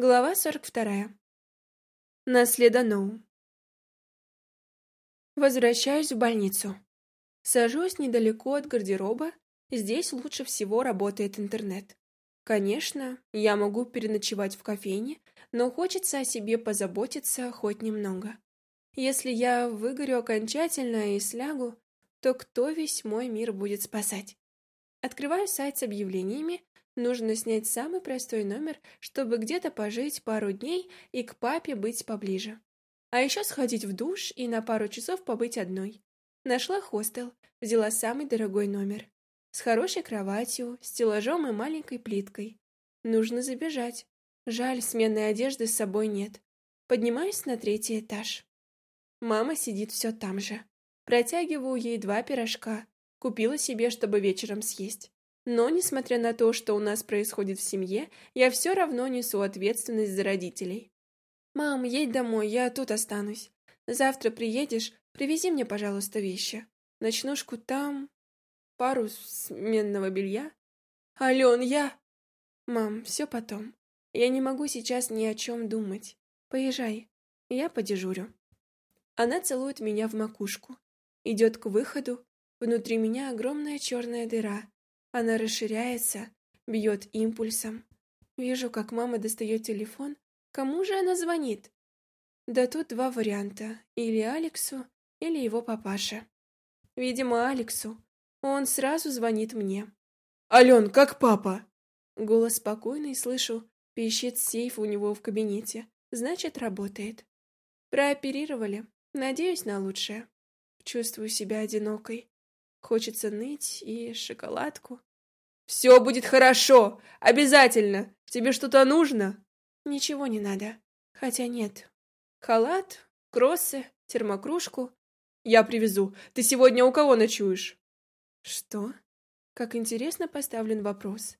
Глава 42. Наследоноу. Возвращаюсь в больницу. Сажусь недалеко от гардероба, здесь лучше всего работает интернет. Конечно, я могу переночевать в кофейне, но хочется о себе позаботиться хоть немного. Если я выгорю окончательно и слягу, то кто весь мой мир будет спасать? Открываю сайт с объявлениями Нужно снять самый простой номер, чтобы где-то пожить пару дней и к папе быть поближе. А еще сходить в душ и на пару часов побыть одной. Нашла хостел, взяла самый дорогой номер. С хорошей кроватью, стеллажом и маленькой плиткой. Нужно забежать. Жаль, сменной одежды с собой нет. Поднимаюсь на третий этаж. Мама сидит все там же. Протягиваю ей два пирожка. Купила себе, чтобы вечером съесть. Но, несмотря на то, что у нас происходит в семье, я все равно несу ответственность за родителей. «Мам, едь домой, я тут останусь. Завтра приедешь, привези мне, пожалуйста, вещи. Ночнушку там, пару сменного белья. Ален, я...» «Мам, все потом. Я не могу сейчас ни о чем думать. Поезжай, я подежурю». Она целует меня в макушку. Идет к выходу. Внутри меня огромная черная дыра, она расширяется, бьет импульсом. Вижу, как мама достает телефон. Кому же она звонит? Да тут два варианта. Или Алексу, или его папаше. Видимо, Алексу. Он сразу звонит мне. «Ален, как папа?» Голос спокойный, слышу. Пищит сейф у него в кабинете. Значит, работает. Прооперировали. Надеюсь на лучшее. Чувствую себя одинокой. Хочется ныть и шоколадку. «Все будет хорошо! Обязательно! Тебе что-то нужно?» «Ничего не надо. Хотя нет. Халат, кроссы, термокружку. Я привезу. Ты сегодня у кого ночуешь?» «Что?» Как интересно поставлен вопрос.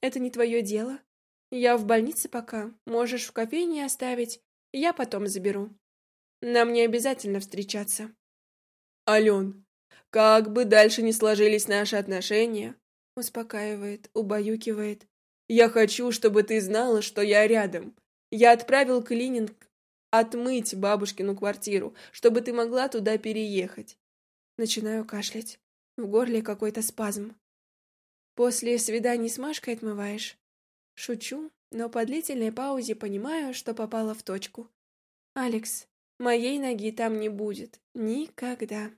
«Это не твое дело. Я в больнице пока. Можешь в кофейне оставить. Я потом заберу. Нам не обязательно встречаться». «Ален, как бы дальше ни сложились наши отношения, успокаивает, убаюкивает. Я хочу, чтобы ты знала, что я рядом. Я отправил клининг отмыть бабушкину квартиру, чтобы ты могла туда переехать. Начинаю кашлять. В горле какой-то спазм. После свиданий с Машкой отмываешь? Шучу, но по длительной паузе понимаю, что попала в точку. Алекс, моей ноги там не будет. Никогда.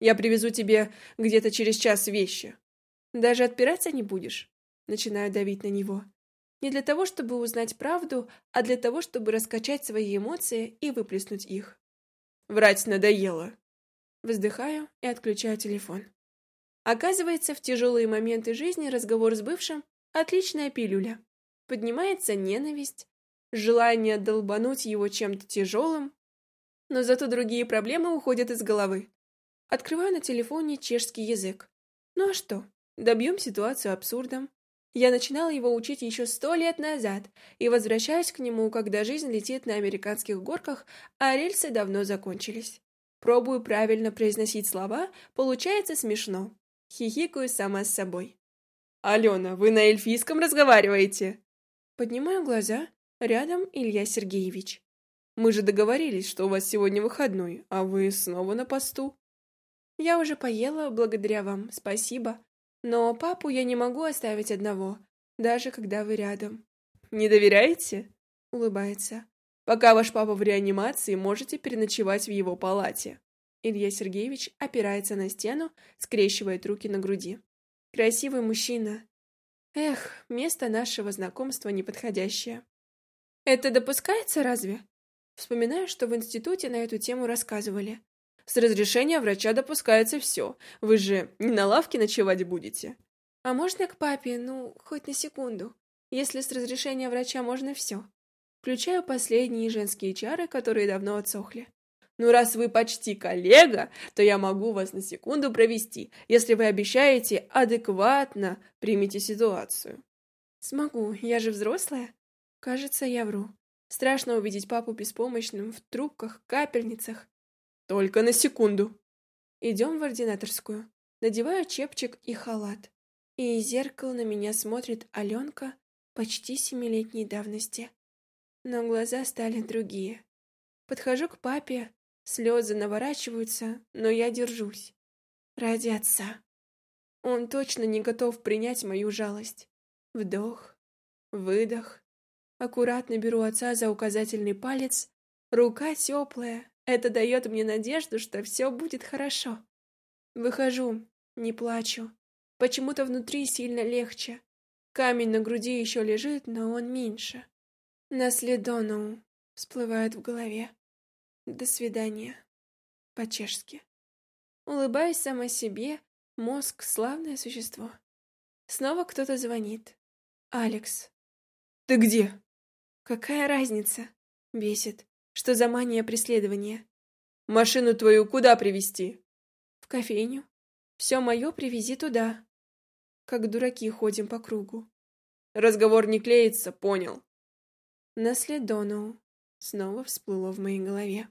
Я привезу тебе где-то через час вещи. Даже отпираться не будешь? Начинаю давить на него. Не для того, чтобы узнать правду, а для того, чтобы раскачать свои эмоции и выплеснуть их. Врать надоело. Вздыхаю и отключаю телефон. Оказывается, в тяжелые моменты жизни разговор с бывшим – отличная пилюля. Поднимается ненависть, желание долбануть его чем-то тяжелым, но зато другие проблемы уходят из головы. Открываю на телефоне чешский язык. Ну а что? Добьем ситуацию абсурдом. Я начинала его учить еще сто лет назад и возвращаюсь к нему, когда жизнь летит на американских горках, а рельсы давно закончились. Пробую правильно произносить слова, получается смешно. Хихикаю сама с собой. «Алена, вы на эльфийском разговариваете?» Поднимаю глаза. Рядом Илья Сергеевич. «Мы же договорились, что у вас сегодня выходной, а вы снова на посту». Я уже поела, благодаря вам, спасибо. Но папу я не могу оставить одного, даже когда вы рядом. Не доверяете? Улыбается. Пока ваш папа в реанимации, можете переночевать в его палате. Илья Сергеевич опирается на стену, скрещивает руки на груди. Красивый мужчина. Эх, место нашего знакомства неподходящее. Это допускается разве? Вспоминаю, что в институте на эту тему рассказывали. С разрешения врача допускается все. Вы же не на лавке ночевать будете. А можно к папе, ну, хоть на секунду? Если с разрешения врача можно все. Включаю последние женские чары, которые давно отсохли. Ну, раз вы почти коллега, то я могу вас на секунду провести, если вы обещаете адекватно примите ситуацию. Смогу, я же взрослая. Кажется, я вру. Страшно увидеть папу беспомощным в трубках, капельницах. Только на секунду. Идем в ординаторскую. Надеваю чепчик и халат. И из зеркала на меня смотрит Аленка почти семилетней давности. но глаза стали другие. Подхожу к папе, слезы наворачиваются, но я держусь. Ради отца. Он точно не готов принять мою жалость. Вдох, выдох. Аккуратно беру отца за указательный палец. Рука теплая. Это дает мне надежду, что все будет хорошо. Выхожу, не плачу. Почему-то внутри сильно легче. Камень на груди еще лежит, но он меньше. Наследону всплывает в голове. До свидания. По-чешски. Улыбаюсь сама себе. Мозг — славное существо. Снова кто-то звонит. Алекс. «Ты где?» «Какая разница?» Бесит. Что за мания преследования? «Машину твою куда привезти?» «В кофейню. Все мое привези туда». Как дураки ходим по кругу. «Разговор не клеится, понял». Наследону снова всплыло в моей голове.